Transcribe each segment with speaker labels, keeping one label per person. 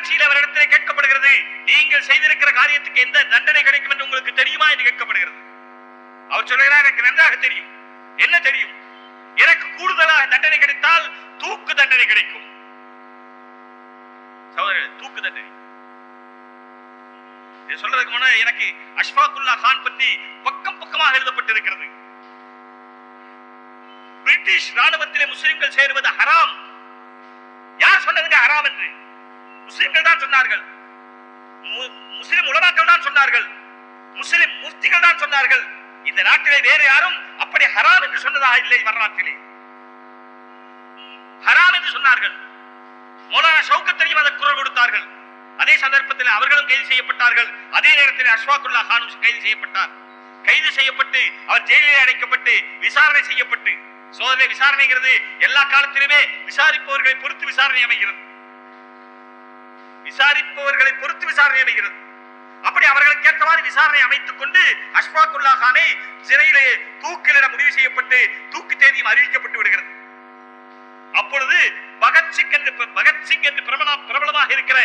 Speaker 1: சாட்சியில் அவரிடத்தில் கேட்கப்படுகிறது. நீங்கள் செய்திருக்கிற காரியத்துக்கு எந்த தண்டனை கிடைக்கும் என்று உங்களுக்கு தெரியுமா என்று கேட்கப்படுகிறது. அவர் சொல்லுகிறார் எனக்கு நன்றாக தெரியும். என்ன தெரியும்? எனக்கு கூடுதலாக தண்டனை கிடைத்தால் தூக்கு தண்டனை கிடைக்கும். சகோதரர்களே தூக்கு தண்டனை. சொல்றதுக்கு முன்ன எனக்கு அஷ்பாக்குல்லா கான் பற்றி பக்கம் பக்கமாக எழுதப்பட்டிருக்கிறது. பிரிட்டிஷ் ராணுவத்திலே முஸ்லிம்கள் சேருவது ஹராம். யார் சொன்னதுங்க ஹராம் என்று? முஸ்லிம்கள் தான் சொன்னார்கள். முஸ்லிம் உலமாக்கள் தான் சொன்னார்கள். முஸ்லிம் முஃப்திகள் தான் சொன்னார்கள். இந்த நாட்டிலே வேறு யாரும் அப்படி ஹராம் என்று சொன்னதா இல்லை வரலாற்றிலே. ஹராம் என்று சொன்னார்கள். மௌலானா ஷவுக்கத்தையும் அதற்கு குரல் கொடுத்தார்கள். அதே சந்தர்ப்பத்தில் அவர்களும் கைது செய்யப்பட்டார்கள். அதே நேரத்தில் அஷ்வாக்குல்லா கானும் கைது செய்யப்பட்டார். கைது செய்யப்பட்டு அவர் ஜெயிலில் அடைக்கப்பட்டு விசாரணை செய்யப்பட்டு. சோதனை விசாரணைங்கிறது எல்லா காலத்திலுமே விசாரிப்பவர்களை பொறுத்து விசாரணை அமைகிறது. விசாரிப்பவர்களை பொறுத்து விசாரணை அமைகிறது. அப்படி அவர்களுக்கு ஏற்ற மாதிரி விசாரணை அமைத்துக் கொண்டு அஷ்பாக்குல்லா கானை சிறையிலே தூக்கிலிட முடிவு செய்யப்பட்டு தூக்கு தேதியும் அறிவிக்கப்பட்டு விடுகிறது. அப்பொழுது பகத்சிங் என்று பகத்சிங் என்று பிரபல பிரபலமாக இருக்கிற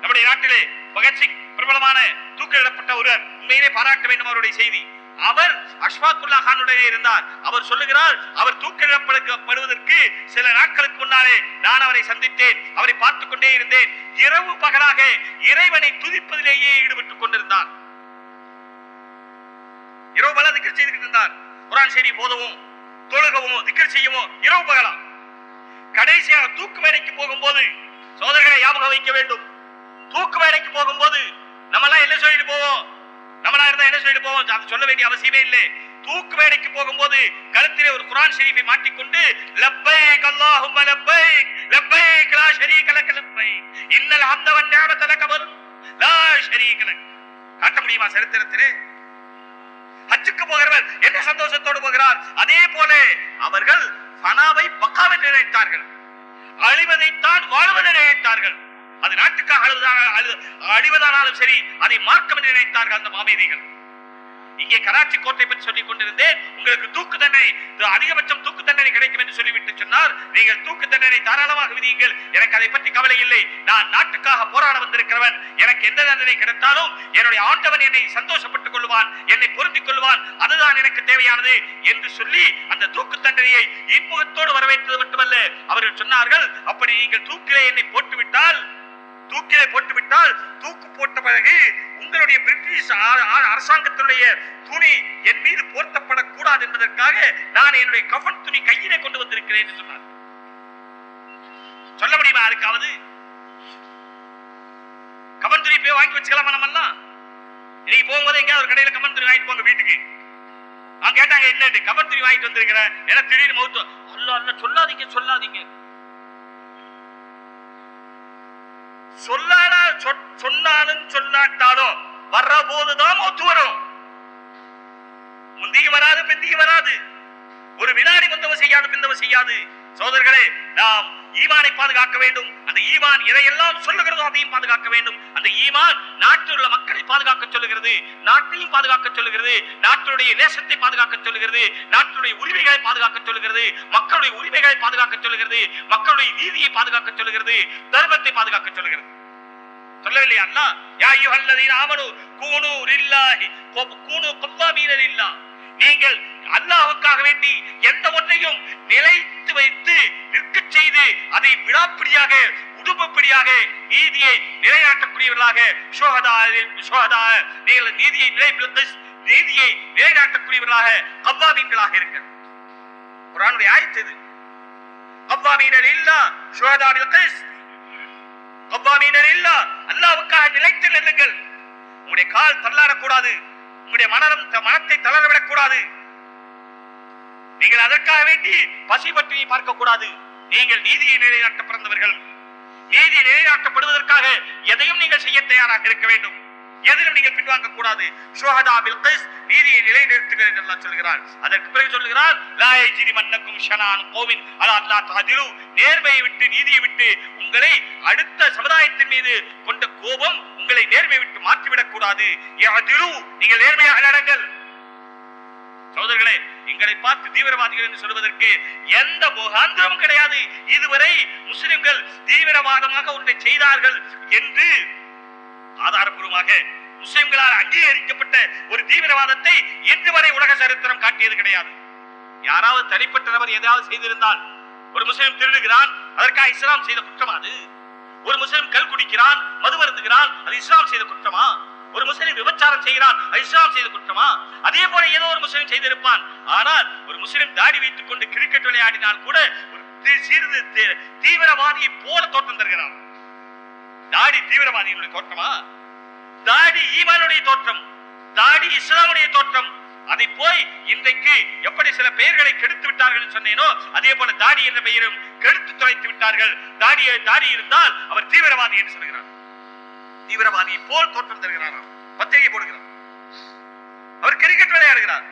Speaker 1: நம்முடைய நாட்டிலே பகத்சிங் பிரபலமான தூக்கிலிடப்பட்ட ஒருவர் உண்மையிலே பாராட்ட வேண்டும் அவருடைய செய்தி. அவர் அஷ்பாக்குல்லா கானுடைய இருந்தார். அவர் சொல்லுகிறார் அவர் தூக்கிழப்படுவதற்கு சில நாட்களுக்கு முன்னாலே நான் அவரை சந்தித்தேன் அவரை பார்த்துக் கொண்டே இருந்தேன். இரவு பகலாக இறைவனை துதிப்பதிலேயே ஈடுபட்டுக் கொண்டிருந்தார் இரவு பகலா திக்கர் செய்துகிட்டு இருந்தார். குரான் செய்தி போதவும் தொழுகவும் திக்கர் செய்யவும் இரவு பகலா. கடைசியாக தூக்கு வேலைக்கு போகும்போது சோதர்களை ஞாபகம் வைக்க வேண்டும். தூக்கு வேலைக்கு போகும்போது நம்ம எல்லாம் என்ன சொல்லிட்டு போவோம்? நம்மளா இருந்தா என்ன சொல்லிட்டு போவோம்? அது சொல்ல வேண்டிய அவசியமே இல்லை. தூக்கு மேடைக்கு போகும்போது கழுத்திலே ஒரு குரான் ஷெரீஃபை மாட்டிக்கொண்டு லப்பைக் அல்லாஹும்ம லப்பைக் லப்பைக் லா ஷரீக லக லப்பைக் இன்னல் ஹம்த வன் நிஅமத லக வல் லா ஷரீக லக் காட்ட முடியுமா சரித்திரத்திலே? ஹஜ்ஜுக்கு போகிறவர் என்ன சந்தோஷத்தோடு போகிறார்? அதே போல அவர்கள் ஃபனாவை பக்காவை நினைத்தார்கள். அழிவதைத்தான் வாழ்வதை நினைத்தார்கள். அது நாட்டுக்காக அழு- அழிவதானாலும் சரி அதை மார்க்கம் என்று நினைத்தார்கள் அந்த மாமேதிகள். இங்கே கராச்சி கோட்டை பற்றி சொல்லிக் கொண்டிருந்தேன். உங்களுக்கு தூக்கு தண்டனை அதிகபட்சம் தூக்கு தண்டனை கிடைக்கும் என்று சொல்லிவிட்டு சொன்னார். நீங்கள் தூக்கு தண்டனை தாராளமாக விதியுங்கள். எனக்கு அதை பற்றி கவலை இல்லை. நான் நாட்டுக்காக போராட வந்திருக்கிறவன். எனக்கு எந்த தண்டனை கிடைத்தாலும் என்னுடைய ஆண்டவன் என்னை சந்தோஷப்பட்டுக் கொள்வான் என்னை பொருந்திக் கொள்வான். அதுதான் எனக்கு தேவையானது என்று சொல்லி அந்த தூக்கு தண்டனையை இன்முகத்தோடு வரவேற்றது மட்டுமல்ல. அவர்கள் சொன்னார்கள் அப்படி நீங்கள் தூக்கிலே என்னை போட்டுவிட்டால் தூக்கிலே போட்டுவிட்டால் தூக்கு போட்ட பிறகு உங்களுடைய பிரிட்டிஷ் அரசாங்கத்தினுடைய துணி என் மீது போர்த்தப்படக்கூடாது என்பதற்காக நான் என்னுடைய கஃன் துணி கையிலே கொண்டு வந்திருக்கிறேன் என்று சொன்னார். சொல்ல முடியுமா யாருக்காவது? கவன் துணி போய் வாங்கி வச்சுக்கலாமா நம்ம எல்லாம் இன்னைக்கு போகும்போது எங்கேயாவது ஒரு கடையில கவன் துணி வாங்கிட்டு போங்க வீட்டுக்கு. அவங்க கேட்டாங்க என்ன கஃன் துணி வாங்கிட்டு வந்திருக்கிறேன் ஏன்னா திடீர்னு மௌத்தம் அல்ல அல்ல சொல்லாதீங்க சொல்லாதீங்க. சொல்லாடா சொ- சொன்னாலும் சொல்லாட்டாலும் வர்ற போதுதான் மூத்து வரும். முந்தியும் வராது பிந்தியும் வராது. ஒரு வினாடி முந்தவ செய்யாது பிந்தவ செய்யாது. சோதர்களே நாம் ஈமானை பாதுகாக்க வேண்டும். அந்த ஈமான் எதையெல்லாம் சொல்லுகிறதோ அதையும் பாதுகாக்க வேண்டும். அந்த ஈமான் நாட்டில் உள்ள மக்களை பாதுகாக்க சொல்லுகிறது நாட்டையும் பாதுகாக்க சொல்லுகிறது நாட்டினுடைய நேசத்தை பாதுகாக்க சொல்லுகிறது நாட்டினுடைய உரிமைகளை பாதுகாக்க சொல்லுகிறது மக்களுடைய உரிமைகளை பாதுகாக்க சொல்லுகிறது மக்களுடைய நீதியை பாதுகாக்க சொல்லுகிறது தர்மத்தை பாதுகாக்க சொல்லுகிறது. சொல்லவில்லையா அண்ணா யா யுஹல்லதீன் ஆமனு கூனு லில்லாஹி கொ- கூனு கவ்வாமீன லில்லாஹ் நீங்கள் அல்லாவுக்காக வேண்டி எந்த ஒன்றையும் நிலைத்து வைத்து நிற்கச் செய்து அதை விடாப்பிடியாக உடும்படியாக நீதியை நிலைநாட்டக்கூடியவர்களாக சோகதா ஷுஹதா நீங்கள் நீதியை நிலை நீதியை நிலைநாட்டக்கூடியவர்களாக கவ்வாமீன்களாக இருங்கள். குரானுடைய ஆயத்தது கவ்வாமீனர் இல்லா ஷுஹதா பில் கவ்வாமீனர் இல்லா அல்லாவுக்காக நிலைத்து நில்லுங்கள். உங்களுடைய கால் தள்ளாடக்கூடாது. உங்களுடைய மனம் மனத்தை தளரவிடக் கூடாது நீங்கள் அதற்காக வேண்டி பசி பற்றி பார்க்க கூடாது நீங்கள் நீதியை நிலைநாட்ட பிறந்தவர்கள் நீதி நிலைநாட்டப்படுவதற்காக எதையும் நீங்கள் செய்ய தயாராக இருக்க வேண்டும். எதிலும் நீங்கள் பின்வாங்க கூடாது. நீதியை நிலைநிறுத்துகிறேன் என்று அல்லாஹ் சொல்கிறார். அதற்கு பிறகு சொல்கிறார் லா யஜ்ரி மன்னக்கும் ஷனான் கோவின் அலா அல்லாஹ் தஹதிலு நேர்மையை விட்டு நீதியை விட்டு உங்களை அடுத்த சமுதாயத்தின் மீது கொண்ட கோபம் உங்களை நேர்மையை விட்டு மாற்றிவிடக் கூடாது. நீங்கள் நேர்மையாக நடங்கள். சகோதரர்களே எங்களை பார்த்து தீவிரவாதிகள் என்று சொல்வதற்கு எந்த முகாந்திரமும் கிடையாது. இதுவரை முஸ்லிம்கள் தீவிரவாதமாக ஒன்றை செய்தார்கள் என்று ஆதாரப்பூர்வமாக முஸ்லிம்களால் அங்கீகரிக்கப்பட்ட ஒரு தீவிரவாதத்தை இன்று வரை உலக சரித்திரம் காட்டியது கிடையாது. யாராவது தனிப்பட்ட நபர் ஏதாவது செய்திருந்தால் ஒரு முஸ்லிம் திருடுகிறான் அதற்காக இஸ்லாம் செய்த குற்றம் அது? ஒரு முஸ்லிம் கல் குடிக்கிறான் மது வருந்துகிறான் அது இஸ்லாம் செய்த குற்றமா? ஒரு முஸ்லிம் விபச்சாரம் செய்கிறான் இஸ்லாம் செய்த குற்றமா? அதே போல ஏதோ ஒரு முஸ்லிம் செய்திருப்பான். ஆனால் ஒரு முஸ்லிம் தாடி வைத்துக் கொண்டு கிரிக்கெட் விளையாடினால் கூட ஒரு சிறிது தீவிரவாதியை போல தோற்றம் தருகிறான். தாடி தீவிரவாதிகளுடைய தோற்றமா? தாடி ஈமானுடைய தோற்றம். தாடி இஸ்லாமுடைய தோற்றம். அதை போய் இன்றைக்கு எப்படி சில பெயர்களை கெடுத்து விட்டார்கள் சொன்னேனோ அதே போல தாடி என்ற பெயரும் கெடுத்து தொலைத்து விட்டார்கள். தாடியை தாடி இருந்தால் அவர் தீவிரவாதி என்று சொல்கிறார். தீவிரவாதியை போல் தோற்றம் தருகிறார் பத்திரிகை போடுகிறார். அவர் கிரிக்கெட் விளையாடுகிறார்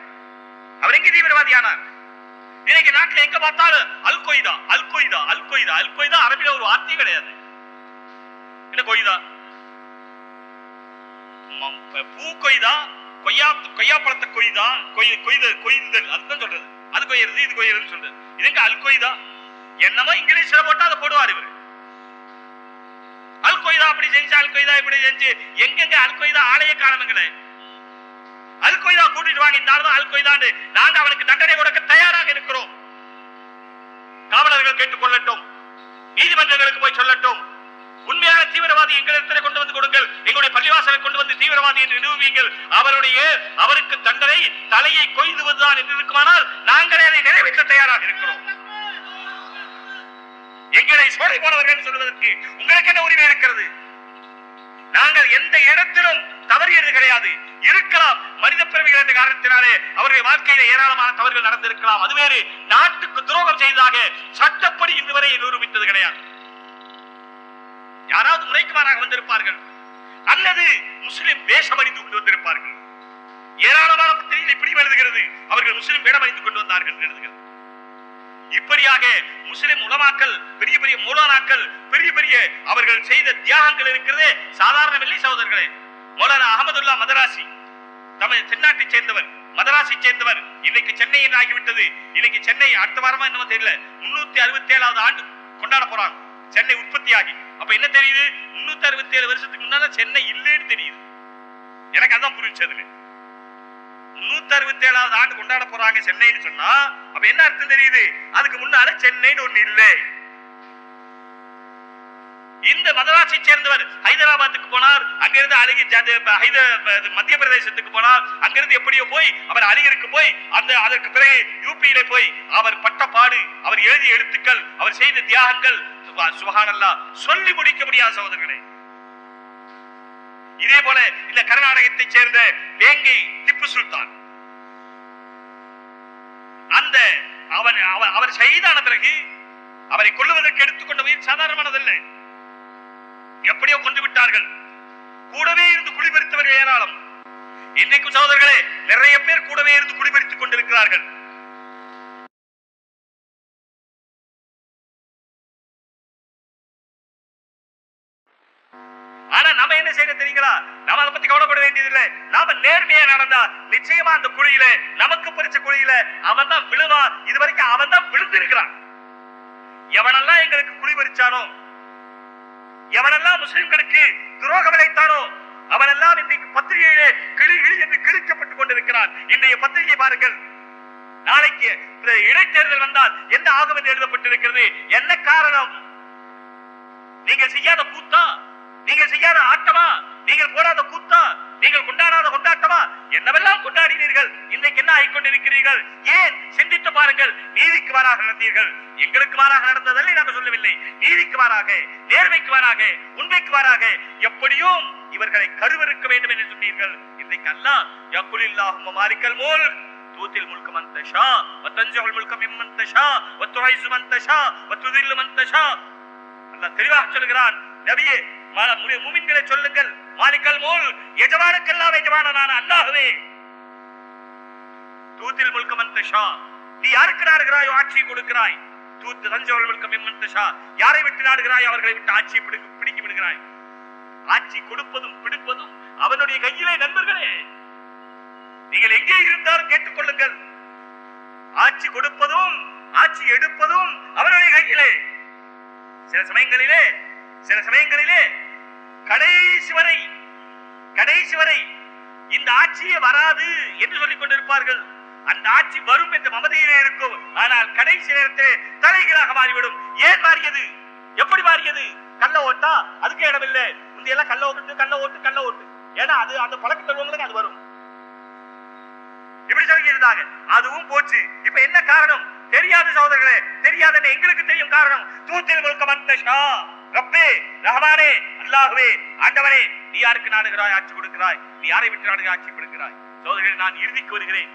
Speaker 1: அவர் எங்க தீவிரவாதி ஆனார் இன்னைக்கு நாட்டுல எங்க பார்த்தாலும் Al Qaeda Al Qaeda Al Qaeda Al Qaeda அரபில ஒரு வார்த்தையும் கிடையாது. என்ன கொய்தா? ம- பூ கொய்தா கொய்யா கொய்யா பழத்தை கொய்தா கொய் கொய்த கொய்தல் அதுதான் சொல்றது. அது கொய்யறது இது கொய்யறதுன்னு சொல்றது. இதுங்க அல் கொய்தா? என்னமோ இங்கிலீஷ்ல போட்டா அதை போடுவார் இவரு. அல் கொய்தா அப்படி செஞ்சு அல் கொய்தா இப்படி செஞ்சு எங்கெங்க அல் கொய்தா ஆலய காரணங்களே அல் கொய்தா கூட்டிட்டு வாங்க இந்த ஆள் அல் கொய்தான்னு நாங்க அவனுக்கு தண்டனை கொடுக்க தயாராக இருக்கிறோம். காவலர்கள் கேட்டுக் கொள்ளட்டும். நீதிமன்றங்களுக்கு போய் சொல்லட்டும். உண்மையான தீவிரவாதி எங்களிடத்தில் கொண்டு வந்து கொடுங்கள்? எங்களுடைய பள்ளிவாசலை கொண்டு வந்து தீவிரவாதி என்று நிரூபிங்கள் அவருடைய அவருக்கு தண்டனை தலையை கொய்துவதுதான் என்று இருக்குமானால் நாங்களே அதை நிறைவேற்ற தயாராக இருக்கிறோம். எங்களை சோலை போனவர்கள் சொல்வதற்கு உங்களுக்கு என்ன உரிமை இருக்கிறது? நாங்கள் எந்த இடத்திலும் தவறியது கிடையாது. இருக்கலாம் மனித பிறவிகள் என்ற காரணத்தினாலே அவர்கள் வாழ்க்கையில ஏராளமான தவறுகள் நடந்திருக்கலாம். அது வேறு நாட்டுக்கு துரோகம் செய்ததாக சட்டப்படி இன்று வரை நிரூபித்தது கிடையாது. யாராவது முறைக்குமாறாக வந்திருப்பார்கள். அல்லது முஸ்லிம் வேஷம் அணிந்து கொண்டு வந்திருப்பார்கள். ஏராளமான பத்திரிகை இப்படி எழுதுகிறது. அவர்கள் முஸ்லிம் வேடம் அணிந்து கொண்டு வந்தார்கள் எழுதுகிறது. இப்படியாக முஸ்லிம் உலமாக்கள் பெரிய பெரிய மூலானாக்கள் பெரிய பெரிய அவர்கள் செய்த தியாகங்கள் இருக்கிறதே சாதாரணமில்லை சகோதரர்களே. மௌலானா அகமதுல்லா மதராசி தமிழ் தென்னாட்டை சேர்ந்தவர் மதராசி சேர்ந்தவர் இன்னைக்கு சென்னை ஆகிவிட்டது. இன்னைக்கு சென்னை அடுத்த வாரமா என்னமோ தெரியல. முன்னூத்தி அறுபத்தி ஏழாவது ஆண்டு கொண்டாட போறாங்க. சென்னை உற்பத்தி ஆகி அப்ப என்ன தெரியுது? முன்னூத்தி அறுபத்தி ஏழு வருஷத்துக்கு முன்னால சென்னை இல்லைன்னு தெரியுது. எனக்கு அதான் புரிஞ்சதுல முன்னூத்தி அறுபத்தி ஏழாவது ஆண்டு கொண்டாட போறாங்க சென்னைன்னு சொன்னா அப்ப என்ன அர்த்தம் தெரியுது? அதுக்கு முன்னால சென்னைன்னு ஒண்ணு இல்லை. இந்த மதராசை சேர்ந்தவர் ஹைதராபாத்துக்கு போனார் அங்கிருந்து அழகி மத்திய பிரதேசத்துக்கு போனார் அங்கிருந்து எப்படியோ போய் அவர் அழகிற்கு போய் அந்த அதற்கு பிறகு யூபியில போய் அவர் பட்ட பாடு அவர் எழுதிய எழுத்துக்கள் அவர் செய்த தியாகங்கள் சுகானல்லா சொல்லி முடிக்க முடியாத சகோதரர்களே. இதே போல இந்த கர்நாடகத்தை சேர்ந்த வேங்கை திப்பு சுல்தான். அந்த அவர் அவர் அவர் பிறகு அவரை கொள்ளுவதற்கு எடுத்துக்கொண்ட உயிர் சாதாரணமானதல்ல. எப்படியோ கொண்டு விட்டார்கள். கூடவே இருந்து குடிபெருத்தவர்கள் ஏராளம். இன்னைக்கு சகோதரர்களே நிறைய பேர் கூடவே இருந்து குடிபெருத்துக் கொண்டிருக்கிறார்கள். ஆனா நம்ம என்ன செய்ய தெரியுங்களா? நம்ம அதை பத்தி கவலைப்பட வேண்டியதில்லை. நாம நேர்மையா நடந்தா நிச்சயமா அந்த குழியில நமக்கு பிடிச்ச குழியில அவன் தான் விழுவா. இது வரைக்கும் அவன் தான் விழுந்து இருக்கிறான் எவனெல்லாம் எங்களுக்கு குழி பறிச்சானோ எவனெல்லாம் முஸ்லிம்களுக்கு துரோகம் விளைத்தானோ அவனெல்லாம் இன்றைக்கு பத்திரிகையிலே கிளி கிளி என்று கிழிக்கப்பட்டுக் கொண்டிருக்கிறான். இன்றைய பத்திரிகை பாருங்கள். நாளைக்கு இந்த இடைத்தேர்தல் வந்தால் என்ன ஆகும் என்று எழுதப்பட்டிருக்கிறது? என்ன காரணம்? நீங்கள் செய்யாத கூத்தா? நீங்கள் செய்யாத ஆட்டமா? நீங்கள் போடாத கூத்தா? நீங்கள் கொண்டாடாத கொண்டாட்டமா? என்னவெல்லாம் கொண்டாடினீர்கள்? இன்றைக்கு என்ன ஆகிக்கொண்டிருக்கிறீர்கள்? ஏன் சிந்தித்து பாருங்கள். நீதிக்கு மாறாக நடந்தீர்கள். எங்களுக்கு மாறாக நடந்ததில்லை நாங்கள் சொல்லவில்லை. நீதிக்கு மாறாக நேர்மைக்கு மாறாக உண்மைக்கு மாறாக எப்படியும் இவர்களை கருவறுக்க வேண்டும் என்று சொன்னீர்கள். இன்றைக்கு அல்ல யக்குலில்லாஹும் மாலிக்கல் மோல் தூத்தில் முழுக்க மன் தஷா முழுக்க முல்க மிம்மன் தஷா வத்துஐசு மன் தஷா வத்துதில்லு மன் தஷா. தெளிவாக சொல்கிறான் நபியே மூமின்களை சொல்லுங்கள். மாலிக்கல் மூல் எஜமானுக்கெல்லாம் எஜமானனான அல்லாகவே தூத்தில் முழுக்கமன் மன் நீ யாருக்கு நாடுகிறாயோ ஆட்சி கொடுக்கிறாய். தூத்து தஞ்சோல் முழுக்கம் மிம்மன் தஷா யாரை விட்டு நாடுகிறாய் அவர்களை விட்டு ஆட்சி பிடிக்க பிடிக்கி விடுகிறாய். ஆட்சி கொடுப்பதும் பிடிப்பதும் அவனுடைய கையிலே நண்பர்களே. நீங்கள் எங்கே இருந்தாலும் கேட்டுக்கொள்ளுங்கள். ஆட்சி கொடுப்பதும் ஆட்சி எடுப்பதும் அவருடைய கையிலே. சில சமயங்களிலே சில சமயங்களிலே கடைசி வரை கடைசி வரை இந்த ஆட்சியே வராது என்று சொல்லிக் கொண்டிருப்பார்கள். அந்த ஆட்சி வரும் என்ற மமதையிலே இருக்கும். ஆனால் கடைசி நேரத்தில் தலைகளாக மாறிவிடும். ஏன் மாறியது? எப்படி மாறியது? கள்ள ஓட்டா? அதுக்கு இடமில்லை. முந்தையெல்லாம் கள்ள ஓட்டு கள்ள ஓட்டு கள்ள ஓட்டு. ஏன்னா அது அந்த பழக்கம் தருவங்களுக்கு அது வரும். இப்படி சொல்லி இருந்தாங்க அதுவும் போச்சு. இப்ப என்ன காரணம்? தெரியாத சகோதரர்களே தெரியாத எங்களுக்கு தெரியும் காரணம். தூத்தில் முழுக்க வந்த ஷா. ரப்பே ரஹமானே அல்லாகவே ஆண்டவனே நீ யாருக்கு நாடுகிறாய்? ஆட்சி கொடுக்கிறாய். நீ யாரை விட்டு நாடுகிற ஆட்சி கொடுக்கிறாய். சோதரிகள் நான் இறுதிக்கு வருகிறேன்.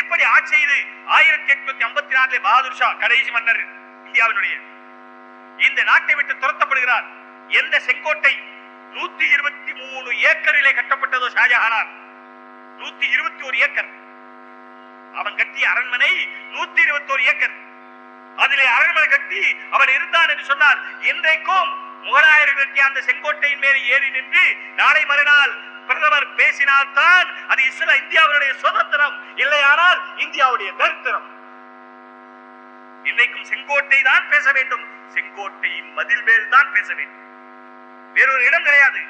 Speaker 1: இப்படி ஆட்சி செய்து ஆயிரத்தி எட்நூத்தி ஐம்பத்தி நாலுல பகதூர் ஷா கடைசி மன்னர் இந்தியாவினுடைய இந்த நாட்டை விட்டு துரத்தப்படுகிறார். எந்த செங்கோட்டை நூத்தி இருபத்தி மூணு ஏக்கரிலே கட்டப்பட்டதோ ஷாஜஹானார் நூத்தி இருபத்தி ஒரு ஏக்கர். அவன் கட்டிய அரண்மனை நூத்தி இருபத்தி ஒரு ஏக்கர். அதிலே அரண்மனை கட்டி அவன் இருந்தான் என்று சொன்னால் என்றைக்கும் முகலாயர்களுக்கு அந்த செங்கோட்டையின் மேல் ஏறி நின்று நாளை மறுநாள் பிரதமர் பேசினால்தான் அது இஸ்ரா இந்தியாவுடைய சுதந்திரம். இல்லையானால் இந்தியாவுடைய தரித்திரம். இன்றைக்கும் செங்கோட்டை தான் பேச வேண்டும். செங்கோட்டையின் மதில் மேல் தான் பேச வேண்டும். வேறொரு இடம் கிடையாது.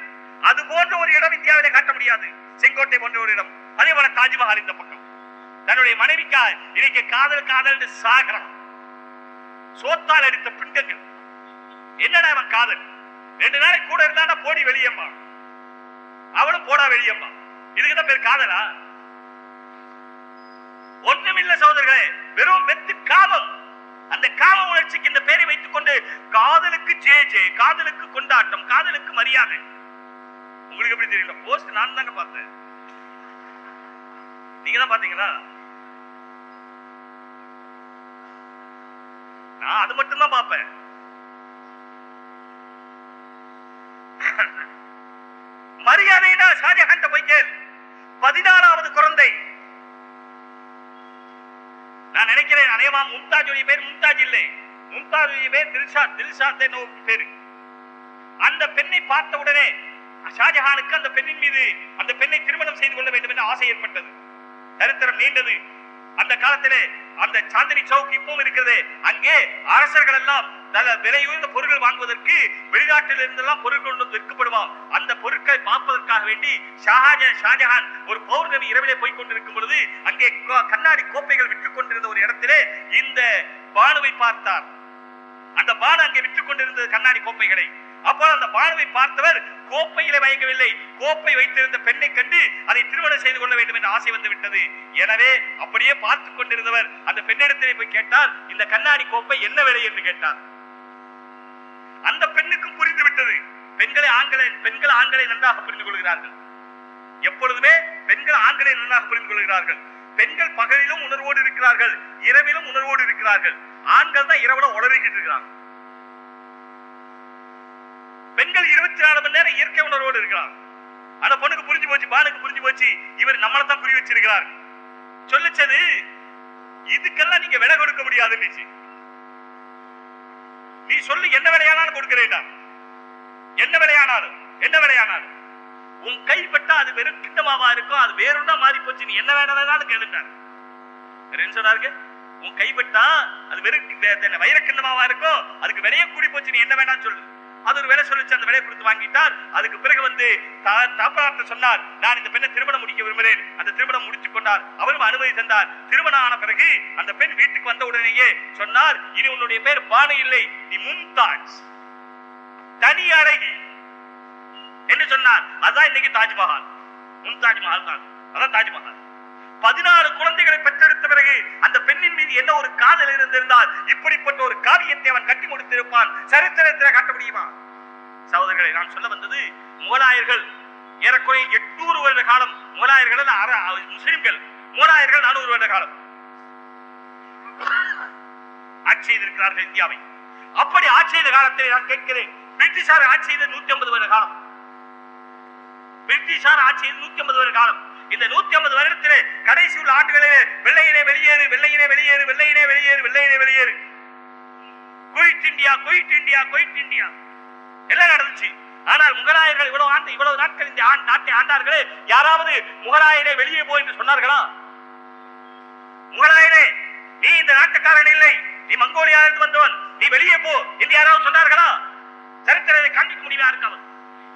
Speaker 1: அது போன்ற ஒரு இடம் இந்தியாவிலே காட்ட முடியாது. செங்கோட்டை போன்ற ஒரு இடம். அதே போல தாஜ்மஹால் இந்த பக்கம். தன்னுடைய மனைவிக்கா இன்னைக்கு காதல் காதல் சாகரம். சோத்தால் அடித்த பிண்டங்கள். என்னடா அவன் காதல்? ரெண்டு நாளைக்கு கூட இருந்தானா போடி வெளியம்மா. அவளும் போடா வெளியம்மா. இதுக்குதான் பேர் காதலா? ஒண்ணுமில்ல சகோதரர்களே வெறும் வெத்து காமம் அந்த காம உணர்ச்சிக்கு இந்த பேரை வைத்துக் கொண்டு காதலுக்கு ஜே ஜே காதலுக்கு கொண்டாட்டம் காதலுக்கு மரியாதை. உங்களுக்கு எப்படி தெரியல போஸ்ட் நான் தாங்க பார்த்தேன். நீங்க தான் பாத்தீங்களா நான் அது மட்டும் தான் பார்ப்பேன். மரியாதைனா ஷாஜஹான் போய் கேள். பதினாறாவது குழந்தை. நான் நினைக்கிறேன் அநேகமா மும்தாஜுடைய பேர் மும்தாஜ் இல்லை. மும்தாஜுடைய பேர் தில்ஷாத் தில்ஷாத் என்ன பேரு. அந்த பெண்ணை பார்த்த உடனே ஷாஜஹானுக்கு அந்த பெண்ணின் மீது அந்த பெண்ணை திருமணம் செய்து கொள்ள வேண்டும் என்ற ஆசை ஏற்பட்டது. சரித்திரம் நீண்டது. அந்த காலத்திலே அந்த சாந்தினி சவுக் இப்பவும் இருக்கிறது. அங்கே அரசர்கள் எல்லாம் நல்ல விலை உயர்ந்த பொருட்கள் வாங்குவதற்கு வெளிநாட்டில் இருந்தெல்லாம் பொருட்கள் கொண்டு வந்து விற்கப்படுவாம் அந்த பொருட்களை பார்ப்பதற்காக வேண்டி ஷாஜஹான் ஷாஜஹான் ஒரு பௌர்ணமி இரவிலே போய் கொண்டிருக்கும் பொழுது அங்கே கோ- கண்ணாடி கோப்பைகள் விற்றுக் கொண்டிருந்த ஒரு இடத்திலே இந்த பானுவை பார்த்தார். அந்த பானு அங்கே விற்றுக் கொண்டிருந்தது கண்ணாடி கோப்பைகளை. அப்போ அந்த பார்வை பார்த்தவர் கோப்பையில வயங்கவில்லை கோப்பை வைத்திருந்த பெண்ணை கண்டு அதை திருமணம் செய்து கொள்ள வேண்டும் என்ற ஆசை வந்து விட்டது. எனவே அப்படியே பார்த்து கொண்டிருந்தவர் அந்த பெண்ணிடத்திலே போய் கேட்டார் இந்த கண்ணாடி கோப்பை என்ன விலை? என்று கேட்டார். அந்த பெண்ணுக்கும் புரிந்து விட்டது. பெண்களை ஆண்களை பெண்கள் ஆண்களை நன்றாக புரிந்து கொள்கிறார்கள். எப்பொழுதுமே பெண்கள் ஆண்களை நன்றாக புரிந்து கொள்கிறார்கள். பெண்கள் பகலிலும் உணர்வோடு இருக்கிறார்கள் இரவிலும் உணர்வோடு இருக்கிறார்கள். ஆண்கள் தான் இரவுல உளறிக்கிட்டு இருக்கிறாங்க. பெண்கள் இருபத்தி நாலு மணி நேரம் இயற்கை உணர்வோடு இருக்கிறார். அந்த பொண்ணுக்கு புரிஞ்சு போச்சு பானுக்கு புரிஞ்சு போச்சு இவர் நம்மளை தான் புரிய வச்சிருக்கிறார். சொல்லிச்சது இதுக்கெல்லாம் நீங்க விலை கொடுக்க முடியாதுன்னு நீ சொல்லு என்ன விலையானாலும் கொடுக்கிறேன்டா. என்ன விலையானாலும் என்ன விலையானாலும். உன் கைப்பட்டா அது வெறும் கிண்டமாவா இருக்கும் அது வேறொன்னா மாறி போச்சு நீ என்ன வேணாலும் கேளுட்டார் என்ன சொன்னாருங்க உன் கைப்பட்டா அது வெறும் வைரக்கிண்டமாவா கிண்ணமாவா இருக்கும் அதுக்கு விலையே கூடி போச்சு நீ என்ன வேணாம்னு சொல்லு. அது ஒரு விலை சொல்லிச்சு அந்த விலையை கொடுத்து வாங்கிட்டார். அதுக்கு பிறகு வந்து தா- சொன்னார் நான் இந்த பெண்ணை திருமணம் முடிக்க விரும்புகிறேன். அந்த திருமணம் முடித்துக் கொண்டார். அவரும் அனுமதி தந்தார். திருமணம் ஆன பிறகு அந்த பெண் வீட்டுக்கு வந்த உடனேயே சொன்னார் இனி உன்னுடைய பேர் பானு இல்லை நீ மும்தாஜ். தனி அழகி. என்று சொன்னார். அதான் இன்னைக்கு தாஜ்மஹால். மும்தாஜ் மஹால் தான். அதான் தாஜ்மஹால். பதினாறு குழந்தைகளை பெற்றெடுத்த பிறகு அந்த பெண்ணின் மீது என்ன ஒரு காதல் இருந்திருந்தால் இப்படிப்பட்ட ஒரு காவியத்தை அவன் கட்டி முடித்திருப்பான்? சரித்திரத்தில் காட்ட முடியுமா? சகோதரர்களை நான் சொல்ல வந்தது முகலாயர்கள் ஏறக்குறைய எட்நூறு வருட காலம் முகலாயர்கள் முஸ்லிம்கள். முகலாயர்கள் நானூறு வருட காலம். ஆட்சி செய்திருக்கிறார்கள் இந்தியாவை. அப்படி ஆட்சி செய்த காலத்தில் நான் கேட்கிறேன் பிரிட்டிஷார் ஆட்சி செய்த நூத்தி ஐம்பது வருட காலம். பிரிட்டிஷார் ஆட்சி செய்த நூத்தி ஐம்பது வருட காலம். இந்த நூத்தி ஐம்பது வருடத்திலே கடைசி உள்ள ஆண்டுகளிலே வெள்ளையினே வெளியேறு வெள்ளையினே வெளியேறு வெள்ளையினே வெளியேறு வெள்ளையினே வெளியேறு. Quit India quit India quit India எல்லாம் நடந்துச்சு. ஆனால் முகலாயர்கள் இவ்வளவு ஆண்டு இவ்வளவு நாட்கள் இந்த ஆண்- நாட்டை ஆண்டார்களே யாராவது முகலாயரே வெளியே போ என்று சொன்னார்களா? முகலாயரே நீ இந்த நாட்டுக்காரன் இல்லை. நீ மங்கோலியாவிலிருந்து வந்தவன். நீ வெளியே போ என்று யாராவது சொன்னார்களா? சரித்திரத்தை காண்பிக்க முடியுமா இருக்காது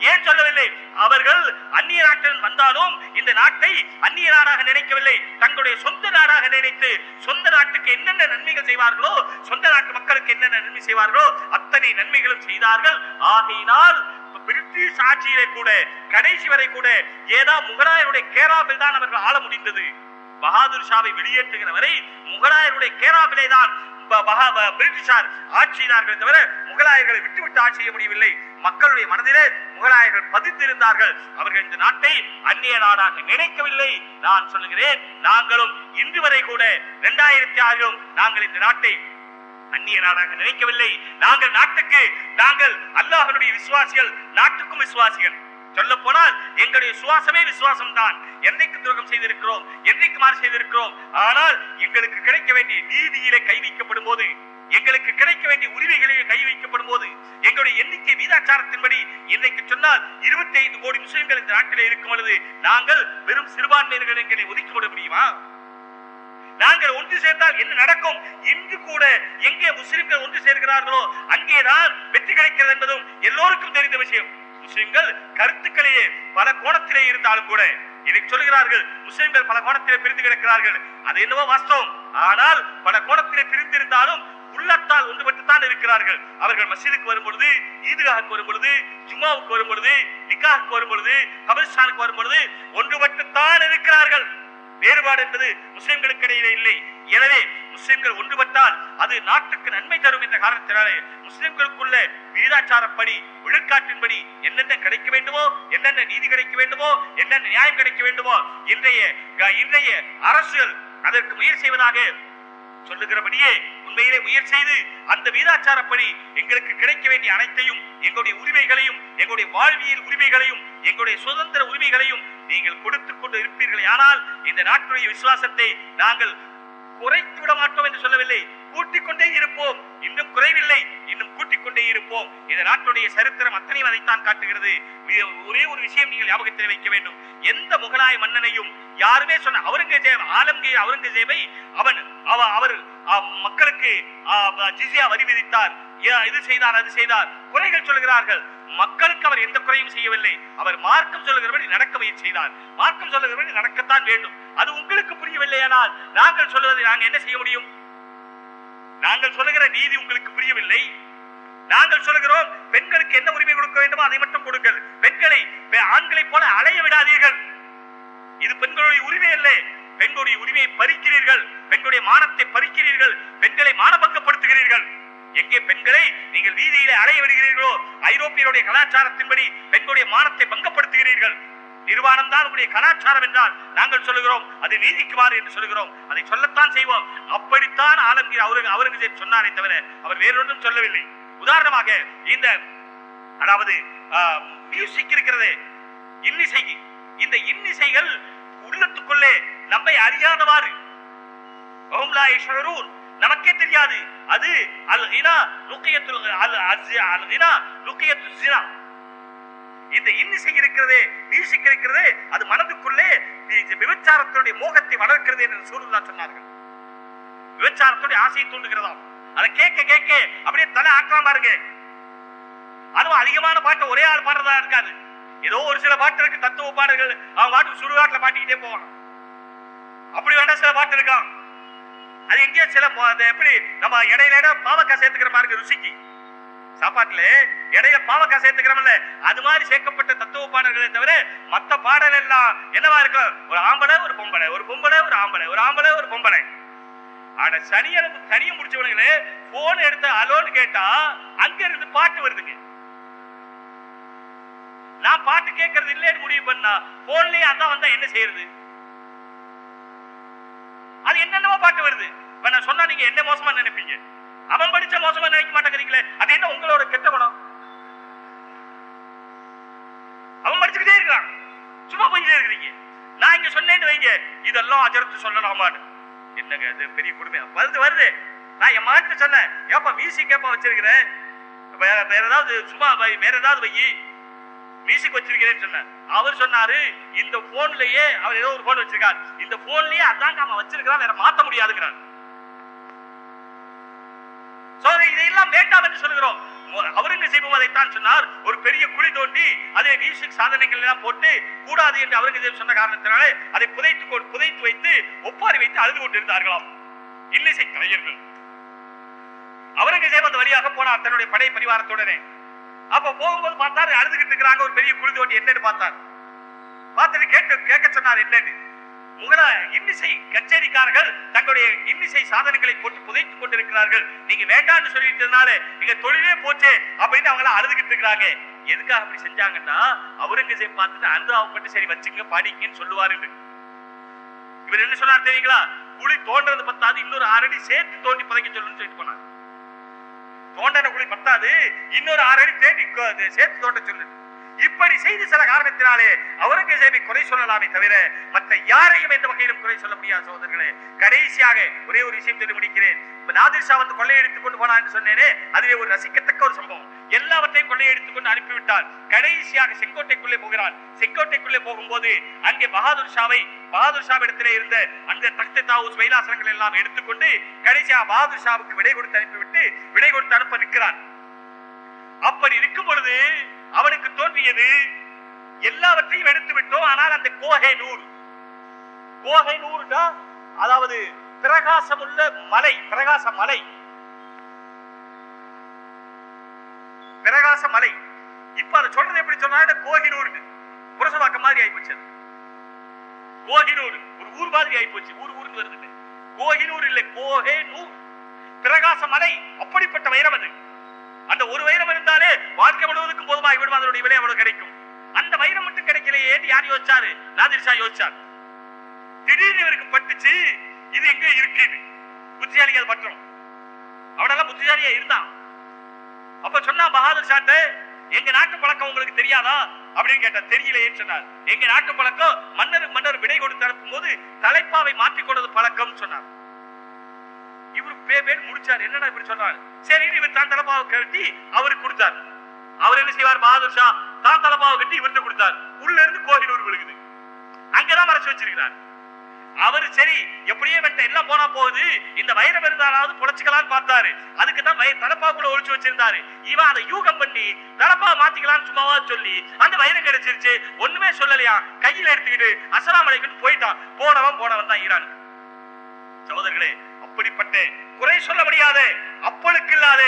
Speaker 1: ஏன் சொல்லவில்லை? அவர்கள் அந்நிய நாட்டில் வந்தாலும் இந்த நாட்டை அந்நிய நாடாக நினைக்கவில்லை. தங்களுடைய சொந்த நாடாக நினைத்து சொந்த நாட்டுக்கு என்னென்ன நன்மைகள் செய்வார்களோ சொந்த நாட்டு மக்களுக்கு என்னென்ன நன்மை செய்வார்களோ அத்தனை நன்மைகளும் செய்தார்கள். ஆகையினால் பிரிட்டிஷ் ஆட்சியிலே கூட கடைசி வரை கூட ஏதா முகலாயருடைய கேராவில் தான் அவர்கள் ஆள முடிந்தது. பகாதூர் ஷாவை வெளியேற்றுகிற வரை முகலாயருடைய கேராவிலே தான் பிரிட்டிஷார் ஆட்சியினார்கள் தவிர முகலாயர்களை விட்டுவிட்டு ஆட்சி செய்ய முடியவில்லை. மக்களுடைய மனதிலே முகலாயர்கள் பதித்திருந்தார்கள். அவர்கள் இந்த நாட்டை அந்நிய நாடாக நினைக்கவில்லை. நான் சொல்லுகிறேன் நாங்களும் இன்று வரை கூட இரண்டாயிரத்தி ஆறிலும் நாங்கள் இந்த நாட்டை அந்நிய நாடாக நினைக்கவில்லை. நாங்கள் நாட்டுக்கு நாங்கள் அல்லாஹனுடைய விசுவாசிகள் நாட்டுக்கும் விசுவாசிகள். சொல்ல போனால் எங்களுடைய சுவாசமே விசுவாசம் தான் என்னைக்கு துரோகம் செய்திருக்கிறோம்? என்னைக்கு மாறு செய்திருக்கிறோம்? ஆனால் எங்களுக்கு கிடைக்க வேண்டிய நீதியிலே கை வைக்கப்படும் போது எங்களுக்கு கிடைக்க வேண்டிய உரிமைகளிலே கை வைக்கப்படும் போது எங்களுடைய எண்ணிக்கை வீதாச்சாரத்தின்படி இன்றைக்கு சொன்னால் இருபத்தி ஐந்து கோடி முஸ்லிம்கள் இந்த நாட்டிலே இருக்கும் பொழுது நாங்கள் வெறும் சிறுபான்மையினர்கள் எங்களை ஒதுக்கி விட முடியுமா? நாங்கள் ஒன்று சேர்ந்தால் என்ன நடக்கும்? இன்று கூட எங்கே முஸ்லிம்கள் ஒன்று சேர்கிறார்களோ அங்கேதான் வெற்றி கிடைக்கிறது என்பதும் எல்லோருக்கும் தெரிந்த விஷயம். முஸ்லிம்கள் கருத்துக்களையே பல கோணத்திலே இருந்தாலும் கூட இதை சொல்கிறார்கள். முஸ்லிம்கள் பல கோணத்திலே பிரிந்து கிடக்கிறார்கள். அது என்னவோ வாஸ்தவம். ஆனால் பல கோணத்திலே பிரிந்திருந்தாலும் உள்ளத்தால் ஒன்றுபட்டுத்தான் இருக்கிறார்கள். அவர்கள் மசீதுக்கு வரும் பொழுது ஈதுகாவுக்கு வரும் பொழுது ஜுமாவுக்கு வரும் பொழுது நிக்காவுக்கு வரும் பொழுது கபிரிஸ்தானுக்கு வரும் பொழுது ஒன்றுபட்டுத்தான் இருக்கிறார்கள். வேறுபாடு என்பது முஸ்லிம்களுக்கு இடையிலே இல்லை. எனவே முஸ்லிம்கள் ஒன்றுபட்டால் அது நாட்டுக்கு நன்மை தரும் என்ற காரணத்தினாலே முஸ்லிம்களுக்குள்ள வீராச்சாரப்படி விழுக்காட்டின்படி என்னென்ன கிடைக்க வேண்டுமோ என்னென்ன நீதி கிடைக்க வேண்டுமோ என்னென்ன நியாயம் கிடைக்க வேண்டுமோ இன்றைய இன்றைய அரசுகள் அதற்கு முயற்சி செய்வதாக சொல்லுகிறபடியே உண்மையிலே முயற்சி செய்து அந்த வீதாச்சாரப்படி எங்களுக்கு கிடைக்க வேண்டிய அனைத்தையும் எங்களுடைய உரிமைகளையும் எங்களுடைய வாழ்வியல் உரிமைகளையும் எங்களுடைய சுதந்திர உரிமைகளையும் நீங்கள் கொடுத்துக் கொண்டு இருப்பீர்கள். ஆனால் இந்த நாட்டுடைய விசுவாசத்தை நாங்கள் குறைக்க என்று சொல்லவில்லை. கூட்டிக் கொண்டே இருப்போம். இன்னும் குறைவில்லை. இன்னும் கூட்டிக் கொண்டே இருப்போம். இந்த நாட்டுடைய சரித்திரம் அத்தனையும் அதைத்தான் காட்டுகிறது. ஒரே ஒரு விஷயம் நீங்கள் ஞாபகத்தில் வைக்க வேண்டும். எந்த முகலாய மன்னனையும் யாருமே சொன்ன அவுரங்கசீப் ஆலம்கே அவுரங்கசீபை அவன் அவ அவர் மக்களுக்கு ஜிசியா வரி விதித்தார் இது செய்தார் அது செய்தார். குறைகள் சொல்கிறார்கள். மக்களுக்கு அவர் எந்த குறையும் செய்யவில்லை. அவர் மார்க்கம் சொல்லுகிறபடி நடக்க முயற்சி செய்தார். மார்க்கம் சொல்லுகிறபடி நடக்கத்தான் வேண்டும். அது உங்களுக்கு புரியவில்லையானால் நாங்கள் சொல்வதை நாங்கள் என்ன செய்ய முடியும்? நாங்கள் சொல்லுகிற நீதி உங்களுக்கு புரியவில்லை. நாங்கள் சொல்லுகிறோம் பெண்களுக்கு என்ன உரிமை கொடுக்க வேண்டுமோ அதை மட்டும் கொடுங்கள். பெண்களை ஆண்களைப் போல அலைய விடாதீர்கள். இது பெண்களுடைய உரிமை அல்ல. பெண்களுடைய உரிமையை பறிக்கிறீர்கள். பெண்களுடைய மானத்தை பறிக்கிறீர்கள். பெண்களை மானபக்கப்படுத்துகிறீர்கள் எங்கே பெண்களை நீங்கள் வீதியிலே அலைய விடுகிறீர்களோ ஐரோப்பியருடைய கலாச்சாரத்தின்படி பெண்களுடைய மானத்தை பங்கப்படுத்துகிறீர்கள். நிர்வாணம் தான் உங்களுடைய கலாச்சாரம் என்றால் நாங்கள் சொல்லுகிறோம் அது நீதிக்குமாறு என்று சொல்லுகிறோம். அதை சொல்லத்தான் செய்வோம். அப்படித்தான் ஆலம்கீர் அவருக்கு அவருக்கு சொன்னாரே தவிர அவர் வேறொன்றும் சொல்லவில்லை. உதாரணமாக இந்த அதாவது மியூசிக் இருக்கிறதே இன்னிசை இந்த இன்னிசைகள் உள்ளத்துக்குள்ளே நம்மை அறியாதவாறு. நமக்கே தெரியாது. அது அல் கினா லுக்கியத்துல் அல் அஸ்ஸி- அல் கினா லுக்கியத்து ஜினா இந்த இன்னிசை இருக்கிறதே மியூசிக் இருக்கிறது அது மனதுக்குள்ளே விபச்சாரத்தினுடைய மோகத்தை வளர்க்கிறது என்று சூழ்நிலை சொன்னார்கள். விபச்சாரத்துடைய ஆசையை தூண்டுகிறதாம். அதை கேட்க கேட்க அப்படியே தலை ஆக்கலாமா இருக்கு அதுவும் அதிகமான பாட்டு ஒரே ஆள் பாடுறதா இருக்காது. ஏதோ ஒரு சில பாட்டு இருக்கு தத்துவ பாடல்கள் அவன் பாட்டுக்கு சுடுகாட்டுல பாட்டிக்கிட்டே போவான். அப்படி வேண்டாம் சில பாட்டு இருக்கான் அது எங்கேயோ சில எப்படி நம்ம இடையில இடையில பாவக்காய் சேர்த்துக்கிற மாதிரி இருக்கு ருசிக்கு. சாப்பாட்டுல இடையில பாவக்காய் சேர்த்துக்கிறோம்ல அது மாதிரி சேர்க்கப்பட்ட தத்துவ பாடல்களை தவிர மத்த பாடல் எல்லாம் என்னவா இருக்கும் ஒரு ஆம்பளை ஒரு பொம்பளை ஒரு பொம்பளை ஒரு ஆம்பளை ஒரு ஆம்பளை ஒரு பொம்பளை. ஆனா சனியனுக்கு தனியும் முடிச்சவனுங்களே போன் எடுத்து அலோன்னு கேட்டா அங்க இருந்து பாட்டு வருதுங்க. நான் பாட்டு கேட்கறது இல்லைன்னு முடிவு பண்ணா போன்லயே அதான் வந்தா என்ன செய்யறது? அது என்னென்னவோ பாட்டு வருது. இப்ப நான் சொன்னா நீங்க என்ன மோசமா நினைப்பீங்க? அவன் படிச்ச மோசமா நினைக்க மாட்டேங்கிறீங்களே அது என்ன உங்களோட கெட்ட குணம்? அவன் படிச்சுக்கிட்டே இருக்கான். சும்மா போயிட்டே இருக்கிறீங்க. நான் இங்க சொன்னேன்னு வைங்க இதெல்லாம் அஜரத்து சொல்லலாமான்னு. என்னங்க அது பெரிய கொடுமை வருது வருது. நான் என் மாட்டு சொன்னேன். ஏப்பா வீசி கேப்பா வச்சிருக்கிறேன்? வேற வேற ஏதாவது சும்மா வை, வேற ஏதாவது வை. மியூசிக் வச்சிருக்கிறேன்னு சொன்னேன். அவர் சொன்னாரு இந்த போன்லயே அவர் ஏதோ ஒரு போன் வச்சிருக்காரு. இந்த போன்லயே அதாங்க அவன் வச்சிருக்கிறான் வேற மாத்த முடியாதுங்கிறான் சோதனை இதையெல்லாம் வேண்டாம் என்று சொல்கிறோம் மு- அதைத்தான் சொன்னார். ஒரு பெரிய குழி தோண்டி அதை மியூசிக் சாதனைகள் எல்லாம் போட்டு கூடாது என்று அவுரங்கசீப் சொன்ன காரணத்தினாலே அதை புதைத்து புதைத்து வைத்து ஒப்பாரி வைத்து அழுது கொண்டிருந்தார்களாம். இன்னிசை கலைஞர்கள். அவுரங்கசீப் அந்த வழியாக போனார் தன்னுடைய படை பரிவாரத்துடனே. அப்ப போகும்போது பார்த்தாரு அழுதுகிட்டு இருக்கிறாங்க ஒரு பெரிய குழி தோண்டி என்னன்னு பார்த்தார். பார்த்துட்டு கேட்டு கேட்க சொன்னார் என்னன்னு. முகல இன்னிசை கச்சேரிக்காரர்கள் தங்களுடைய இன்னிசை சாதனங்களை போட்டு புதைத்துக் கொண்டிருக்கிறார்கள். நீங்க வேண்டாம்னு சொல்லிட்டதுனால நீங்க தொழிலே போச்சே அப்படின்னு அவங்க அழுதுகிட்டு இருக்கிறாங்க. எதுக்காக அப்படி செஞ்சாங்கன்னா அவுரங்கசீப் பார்த்துட்டு அனுதாபப்பட்டு சரி வச்சுக்க பாடிங்கன்னு சொல்லுவாரு இவர் என்ன சொன்னார் தெரியுங்களா? குழி தோன்றது பத்தாது இன்னொரு ஆறடி சேர்த்து தோண்டி புதைக்க சொல்லுன்னு சொல்லிட்டு போனார். தோண்டன குழி பத்தாது இன்னொரு ஆறடி தேடி அது சேர்த்து தோண்ட சொல்லு இப்படி செய்து சில காரணத்தினாலே அவுரங்கசேபை குறை சொல்லலாமே தவிர மற்ற யாரையும் எந்த வகையிலும் குறை சொல்ல முடியாது சகோதரர்களே. கடைசியாக ஒரே ஒரு விஷயம் சொல்லி முடிக்கிறேன். நாதிர்ஷா வந்து கொள்ளையடித்துக் கொண்டு போனான் சொன்னேனே அதுவே ஒரு ரசிக்கத்தக்க ஒரு சம்பவம். எல்லாவற்றையும் கொள்ளையடித்துக் கொண்டு அனுப்பிவிட்டார். கடைசியாக செங்கோட்டைக்குள்ளே போகிறார். செங்கோட்டைக்குள்ளே போகும்போது அங்கே பகாதூர் ஷாவை பகாதூர் ஷா இடத்திலே இருந்த அந்த தக்த தாவூஸ் வைலாசனங்கள் எல்லாம் எடுத்துக்கொண்டு கடைசியாக பகாதூர் ஷாவுக்கு விடை கொடுத்து அனுப்பிவிட்டு விடை கொடுத்து அனுப்ப நிற்கிறான் அப்படி இருக்கும் பொழுது அவனுக்கு தோன்றியது எல்லாவற்றையும் எடுத்து விட்டோம் ஆனால் அந்த கோகை நூறு. கோகை நூறுனா அதாவது பிரகாசமுள்ள மலை பிரகாச மலை. பிரகாச மலை. இப்ப அதை சொல்றது எப்படி சொன்னா கோகினூர்னு புரசவாக்கம் மாதிரி ஆயிப்போச்சு அது. கோஹினூர் ஒரு ஊர் மாதிரி ஆயிப்போச்சு ஊர் ஊர்னு வருது கோகினூர் இல்லை கோஹே நூர் பிரகாச மலை அப்படிப்பட்ட வைரம் அது. அந்த ஒரு வைரம் இருந்தாலே வாழ்க்கை முழுவதுக்கும் போதுமாகி விடும். அதனுடைய விலை அவ்வளவு கிடைக்கும். அந்த வைரம் மட்டும் கிடைக்கலையே யார் யோசிச்சாரு? நாதிர் ஷா யோசிச்சார். திடீர்னு இவருக்கு பட்டுச்சு இது எங்க இருக்கு புத்திசாலிக்கு அது பற்றும் அவனெல்லாம் புத்திசாலியா இருந்தான். அப்ப சொன்னா பகாதூர் ஷாட்ட எங்க நாட்டு பழக்கம் உங்களுக்கு தெரியாதா? அப்படின்னு கேட்டா தெரியலையேன்னு சொன்னார். எங்க நாட்டு பழக்கம் மன்னருக்கு மன்னர் விடை கொடுத்து அனுப்பும் போது தலைப்பாவை மாற்றிக் கொண்டது பழக்கம் சொன்னார். இவரு பேர் முடிச்சார். என்னடா இப்படி சொல்றாரு சரி இவர் தான் தலப்பாவை கட்டி அவருக்கு கொடுத்தார். அவர் என்ன செய்வார்? பகாதூர் ஷா தான் தலப்பாவை கட்டி இவர்கிட்ட கொடுத்தார். உள்ள இருந்து கோயிலூர் விழுகுது. அங்கதான் மறைச்சு வச்சிருக்கிறார். அவர் சரி எப்படியே வெட்ட எல்லாம் போனா போகுது. இந்த வைரம் இருந்தாலாவது புடச்சிக்கலாம்னு பார்த்தாரு. அதுக்கு தான் வய தலப்பாக்குள்ள ஒழிச்சு வச்சிருந்தாரு. இவன் அதை யூகம் பண்ணி தலப்பா மாத்திக்கலாம்னு சும்மாவா சொல்லி அந்த வைரம் கிடைச்சிருச்சு. ஒண்ணுமே சொல்லலையா? கையில எடுத்துக்கிட்டு அஸ்ஸலாமு போயிட்டான். போனவன் போனவன் தான் ஈரான். சகோதரர்களே அப்படிப்பட்ட குறை சொல்ல முடியாது அப்பளுக்கு இல்லாத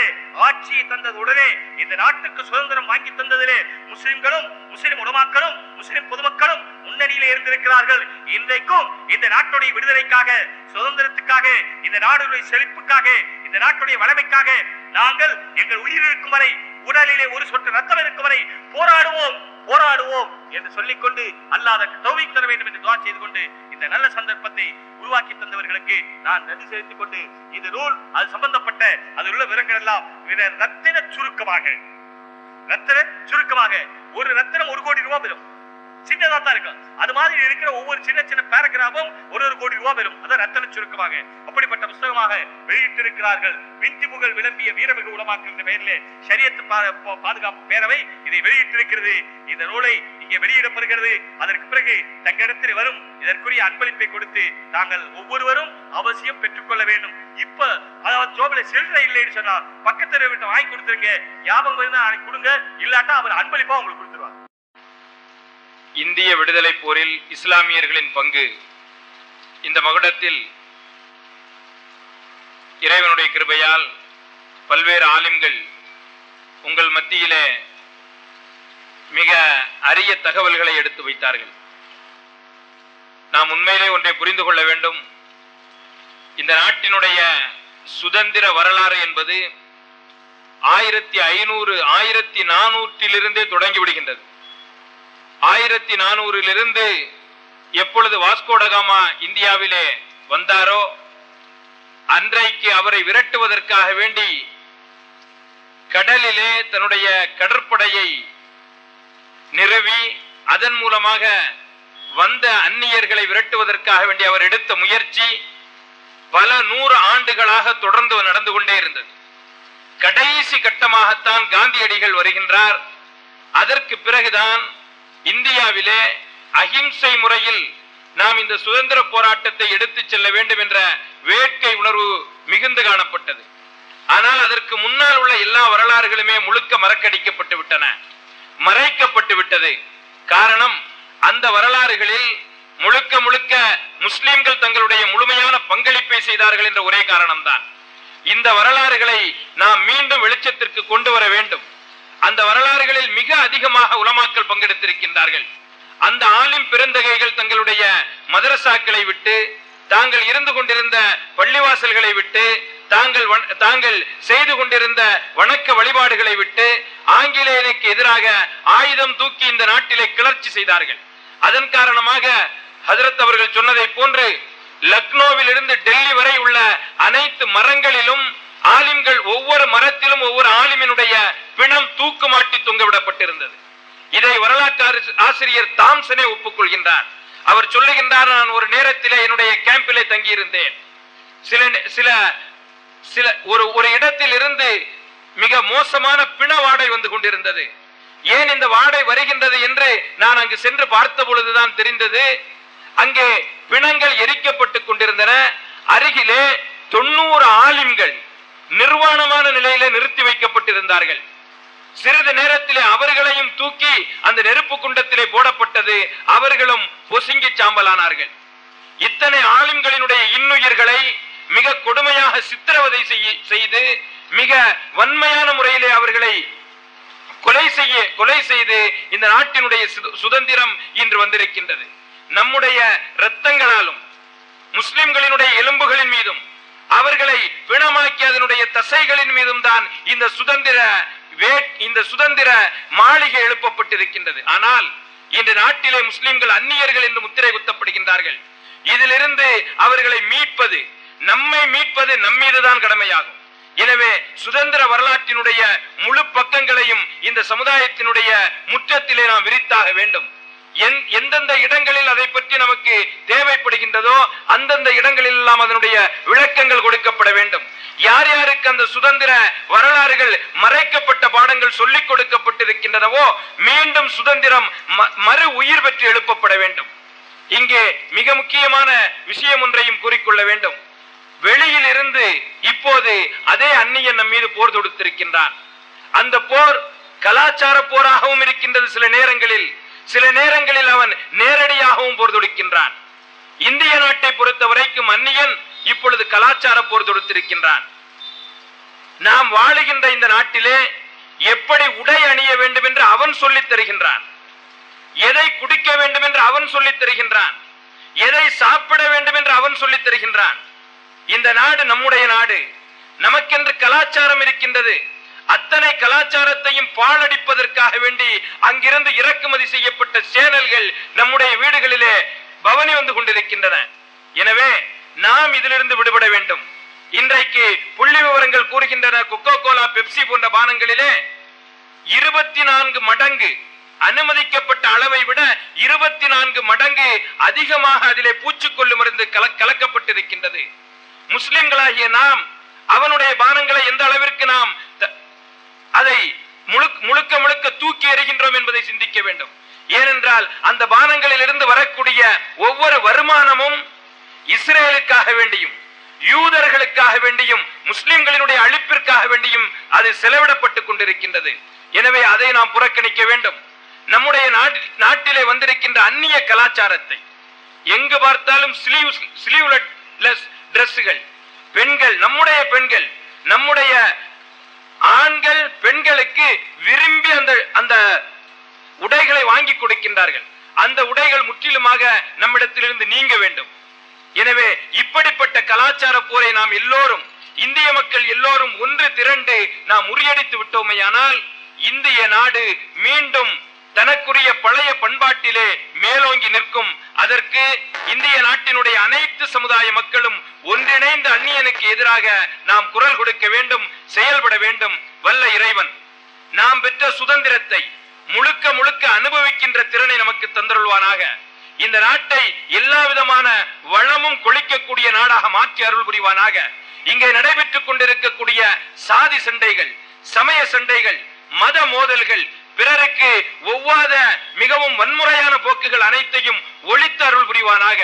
Speaker 1: ஆட்சியை தந்தது உடனே இந்த நாட்டுக்கு சுதந்திரம் வாங்கி தந்ததிலே முஸ்லிம்களும் முஸ்லிம் உடமாக்களும் முஸ்லிம் பொதுமக்களும் முன்னணியிலே இருந்திருக்கிறார்கள். இன்றைக்கும் இந்த நாட்டுடைய விடுதலைக்காக சுதந்திரத்துக்காக இந்த நாடுடைய செழிப்புக்காக இந்த நாட்டுடைய வளமைக்காக நாங்கள் எங்கள் உயிர் இருக்கும் வரை உடலிலே ஒரு சொட்டு ரத்தம் இருக்கும் வரை போராடுவோம் போராடுவோம் என்று சொல்லிக்கொண்டு அல்லாத தௌவிக் தர வேண்டும் என்று துவா செய்து கொண்டு இந்த நல்ல சந்தர்ப்பத்தை உருவாக்கி தந்தவர்களுக்கு நான் நன்றி செலுத்திக் கொண்டு இந்த நூல் அது சம்பந்தப்பட்ட அதில் உள்ள விவரங்கள் எல்லாம் ரத்தின சுருக்கமாக ரத்தின சுருக்கமாக ஒரு ரத்தினம் ஒரு கோடி ரூபாய் பெறும் சின்னதா தான் இருக்கும். அது மாதிரி இருக்கிற ஒவ்வொரு சின்ன சின்ன பேராகிராஃபும் ஒரு ஒரு கோடி ரூபாய் பெறும் அதான் ரத்தன சுருக்கமாக. அப்படிப்பட்ட புஸ்தகமாக வெளியிட்டிருக்கிறார்கள். விஞ்சி புகழ் விளம்பிய வீரமிகு உலமாக்கல் பெயரிலே சரியத்து பாதுகாப்பு பேரவை இதை வெளியிட்டிருக்கிறது. இந்த நூலை இங்கே வெளியிடப்படுகிறது. அதற்கு பிறகு தங்களிடத்தில் வரும் இதற்குரிய அன்பளிப்பை கொடுத்து தாங்கள் ஒவ்வொருவரும் அவசியம் பெற்றுக்கொள்ள வேண்டும். இப்ப அதாவது ஜோபில சில்லற இல்லைன்னு சொன்னா பக்கத்துல விட்டு வாங்கி கொடுத்துருங்க. ஞாபகம் இருந்தா கொடுங்க. இல்லாட்டா அவர் அன்பளிப்பா உங்களுக்கு கொடுத்துருவார்.
Speaker 2: இந்திய விடுதலை போரில் இஸ்லாமியர்களின் பங்கு. இந்த மகுடத்தில் இறைவனுடைய கிருபையால் பல்வேறு ஆலிம்கள் உங்கள் மத்தியிலே மிக அரிய தகவல்களை எடுத்து வைத்தார்கள். நாம் உண்மையிலே ஒன்றை புரிந்து கொள்ள வேண்டும். இந்த நாட்டினுடைய சுதந்திர வரலாறு என்பது ஆயிரத்தி ஐநூறு ஆயிரத்தி நானூற்றிலிருந்தே தொடங்கி விடுகின்றது. ஆயிரத்தி நானூறிலிருந்து எப்பொழுது வாஸ்கோடகாமா இந்தியாவிலே வந்தாரோ அன்றைக்கு அவரை விரட்டுவதற்காக வேண்டி கடலிலே தன்னுடைய கடற்படையை நிறுவி அதன் மூலமாக வந்த அந்நியர்களை விரட்டுவதற்காக வேண்டி அவர் எடுத்த முயற்சி பல நூறு ஆண்டுகளாக தொடர்ந்து நடந்து கொண்டே இருந்தது. கடைசி கட்டமாகத்தான் காந்தியடிகள் வருகின்றார். அதற்கு பிறகுதான் இந்தியாவிலே அகிம்சை முறையில் நாம் இந்த சுதந்திர போராட்டத்தை எடுத்துச் செல்ல வேண்டும் என்ற வேட்கை உணர்வு மிகுந்து காணப்பட்டது. ஆனால் அதற்கு முன்னால் உள்ள எல்லா வரலாறுகளுமே முழுக்க மறக்கடிக்கப்பட்டு விட்டன. மறைக்கப்பட்டு விட்டது. காரணம் அந்த வரலாறுகளில் முழுக்க முழுக்க முஸ்லிம்கள் தங்களுடைய முழுமையான பங்களிப்பை செய்தார்கள் என்ற ஒரே காரணம்தான். இந்த வரலாறுகளை நாம் மீண்டும் வெளிச்சத்திற்கு கொண்டு வர வேண்டும். அந்த வரலாறுகளில் மிக அதிகமாக உலமாக்கள் பங்கெடுத்திருக்கின்றார்கள். அந்த ஆலிம் பெருந்தகைகள் தங்களுடைய மதரசாக்களை விட்டு தாங்கள் இருந்து கொண்டிருந்த பள்ளிவாசல்களை விட்டு தாங்கள் தாங்கள் செய்து கொண்டிருந்த வணக்க வழிபாடுகளை விட்டு ஆங்கிலேயனுக்கு எதிராக ஆயுதம் தூக்கி இந்த நாட்டிலே கிளர்ச்சி செய்தார்கள். அதன் காரணமாக ஹசரத் அவர்கள் சொன்னதை போன்று லக்னோவில் இருந்து டெல்லி வரை உள்ள அனைத்து மரங்களிலும் ஆலிம்கள் ஒவ்வொரு மரத்திலும் ஒவ்வொரு ஆலிமினுடைய பிணம் தூக்குமாட்டி தொங்கவிடப்பட்டிருந்தது இதை வரலாற்று ஆசிரியர் தாம்சனே ஒப்புக்கொள்கின்றார். அவர் சொல்லுகின்றார் நான் ஒரு நேரத்திலே என்னுடைய கேம்பிலே தங்கியிருந்தேன். சில நே- சில சில ஒரு ஒரு இடத்தில் இருந்து மிக மோசமான பிண வாடை வந்து கொண்டிருந்தது. ஏன் இந்த வாடை வருகின்றது என்று நான் அங்கு சென்று பார்த்த பொழுதுதான் தெரிந்தது. அங்கே பிணங்கள் எரிக்கப்பட்டுக் கொண்டிருந்தன. அருகிலே தொண்ணூறு ஆலிம்கள் நிர்வாணமான நிலையில நிறுத்தி வைக்கப்பட்டிருந்தார்கள். சிறிது நேரத்திலே அவர்களையும் தூக்கி அந்த நெருப்பு குண்டத்திலே போடப்பட்டது அவர்களும் பொசுங்கி சாம்பலானார்கள். இத்தனை ஆளுங்களினுடைய இன்னுயிர்களை மிக கொடுமையாக சித்திரவதை செய்து மிக வன்மையான முறையிலே அவர்களை கொலை செய்ய கொலை செய்து இந்த நாட்டினுடைய சுத- சுதந்திரம் இன்று வந்திருக்கின்றது. நம்முடைய இரத்தங்களாலும் முஸ்லிம்களினுடைய எலும்புகளின் மீதும் அவர்களை பிணமாக்கி அதனுடைய தசைகளின் மீதும் தான் இந்த சுதந்திர இந்த சுதந்திர மாளிகை எழுப்பப்பட்டிருக்கின்றது. ஆனால் இன்று நாட்டிலே முஸ்லிம்கள் அந்நியர்கள் என்று முத்திரை குத்தப்படுகின்றார்கள். இதிலிருந்து அவர்களை மீட்பது நம்மை மீட்பது நம்மீதுதான் கடமையாகும். எனவே சுதந்திர வரலாற்றினுடைய முழு பக்கங்களையும் இந்த சமுதாயத்தினுடைய முற்றத்திலே நாம் விரித்தாக வேண்டும். எந்தெந்த இடங்களில் அதை பற்றி நமக்கு தேவைப்படுகின்றதோ அந்தந்த இடங்களில் எல்லாம் அதனுடைய விளக்கங்கள் கொடுக்கப்பட வேண்டும். யார் யாருக்கு அந்த சுதந்திர வரலாறுகள் மறைக்கப்பட்ட பாடங்கள் சொல்லிக் கொடுக்கப்பட்டிருக்கின்றனவோ மீண்டும் சுதந்திரம் ம- மறு உயிர் பெற்று எழுப்பப்பட வேண்டும். இங்கே மிக முக்கியமான விஷயம் ஒன்றையும் கூறிக்கொள்ள வேண்டும். வெளியில் இருந்து இப்போது அதே அந்நியன் நம் மீது போர் தொடுத்திருக்கின்றான். அந்த போர் கலாச்சார போராகவும் இருக்கின்றது சில நேரங்களில். சில நேரங்களில் அவன் நேரடியாகவும் போர் தொடுக்கின்றான் இந்திய நாட்டை பொறுத்த வரைக்கும் அந்நியன் இப்பொழுது கலாச்சார போர் தொடுத்திருக்கின்றான். நாம் வாழுகின்ற இந்த நாட்டிலே எப்படி உடை அணிய வேண்டும் என்று அவன் சொல்லித் தருகின்றான். எதை குடிக்க வேண்டும் என்று அவன் சொல்லித் தருகின்றான். எதை சாப்பிட வேண்டும் என்று அவன் சொல்லித் தருகின்றான். இந்த நாடு நம்முடைய நாடு. நமக்கென்று கலாச்சாரம் இருக்கின்றது. அத்தனை கலாச்சாரத்தையும் பாழடிப்பதற்காக வேண்டி அங்கிருந்து இறக்குமதி செய்யப்பட்ட சேனல்கள் நம்முடைய வீடுகளிலே பவனி வந்து கொண்டிருக்கின்றன. எனவே நாம் இதிலிருந்து விடுபட வேண்டும். இன்றைக்கு புள்ளி விவரங்கள் கூறுகின்றன. கொக்கோ கோலா பெப்சி போன்ற பானங்களிலே இருபத்தி நான்கு மடங்கு அனுமதிக்கப்பட்ட அளவை விட இருபத்தி நான்கு மடங்கு அதிகமாக அதிலே பூச்சிக்கொல்லு மருந்து கல- கலக்கப்பட்டிருக்கின்றது. முஸ்லிம்களாகிய நாம் அவனுடைய பானங்களை எந்த அளவிற்கு நாம் அதை முழுக்க முழுக்க முழுக்க தூக்கி எறிகின்றோம் என்பதை சிந்திக்க வேண்டும். ஏனென்றால் அந்த பானங்களில் இருந்து வரக்கூடிய ஒவ்வொரு வருமானமும் இஸ்ரேலுக்காக வேண்டியும் யூதர்களுக்காக வேண்டியும் முஸ்லிம்களினுடைய அழிப்பிற்காக வேண்டியும் அது செலவிடப்பட்டுக் கொண்டிருக்கின்றது. எனவே அதை நாம் புறக்கணிக்க வேண்டும். நம்முடைய நாட்டிலே வந்திருக்கின்ற அந்நிய கலாச்சாரத்தை. எங்கு பார்த்தாலும் ஸ்லீவ் பெண்கள் நம்முடைய பெண்கள் நம்முடைய ஆண்கள் பெண்களுக்கு விரும்பி அந்த அந்த உடைகளை வாங்கி கொடுக்கின்றார்கள். அந்த உடைகள் முற்றிலுமாக நம்மிடத்திலிருந்து நீங்க வேண்டும். எனவே இப்படிப்பட்ட கலாச்சார போரை நாம் எல்லோரும் இந்திய மக்கள் எல்லோரும் ஒன்று திரண்டு நாம் முறியடித்து விட்டோமையானால் இந்திய நாடு மீண்டும் தனக்குரிய பழைய பண்பாட்டிலே மேலோங்கி நிற்கும். அதற்கு இந்திய நாட்டினுடைய அனைத்து சமுதாய மக்களும் ஒன்றிணைந்த அந்நியனுக்கு எதிராக நாம் குரல் கொடுக்க வேண்டும் செயல்பட வேண்டும் வல்ல இறைவன். நாம் பெற்ற சுதந்திரத்தை முழுக்க முழுக்க அனுபவிக்கின்ற திறனை நமக்கு தந்தருள்வானாக. இந்த நாட்டை எல்லா விதமான வளமும் கொளிக்கக்கூடிய நாடாக மாற்றி அருள் புரிவானாக. இங்கே நடைபெற்றுக் கொண்டிருக்கக்கூடிய சாதி சண்டைகள் சமய சண்டைகள் மத மோதல்கள் பிறருக்கு ஒவ்வாத மிகவும் வன்முறையான போக்குகள் அனைத்தையும் ஒழித்து அருள் புரிவானாக.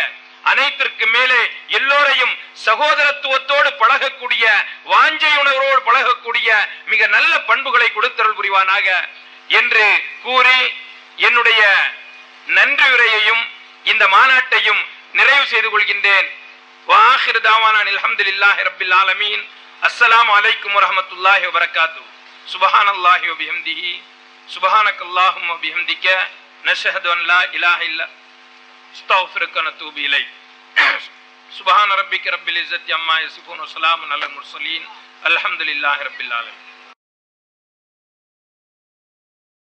Speaker 2: அனைத்திற்கு மேலே எல்லோரையும் சகோதரத்துவத்தோடு பழகக்கூடிய வாஞ்சை உணர்வோடு பழகக்கூடிய மிக நல்ல பண்புகளை கொடுத்தருள் புரிவானாக. என்று கூறி என்னுடைய நன்றி உரையையும் இந்த மாநாட்டையும் நிறைவு செய்து கொள்கின்றேன். வாஹிர் தாவானா அல்ஹம்துலில்லாஹி ரப்பில் ஆலமீன். அஸ்ஸலாமு அலைக்கும் வரஹ்மத்துல்லாஹி வபரகாத்து சுபஹானல்லாஹி வபிஹம்திஹி. سبحانك اللهم وبحمدك نشهد أن لا إله إلا استغفرك ونتوب إليك سبحان ربك رب العزة عما يصفون وسلام على المرسلين الحمد لله رب العالمين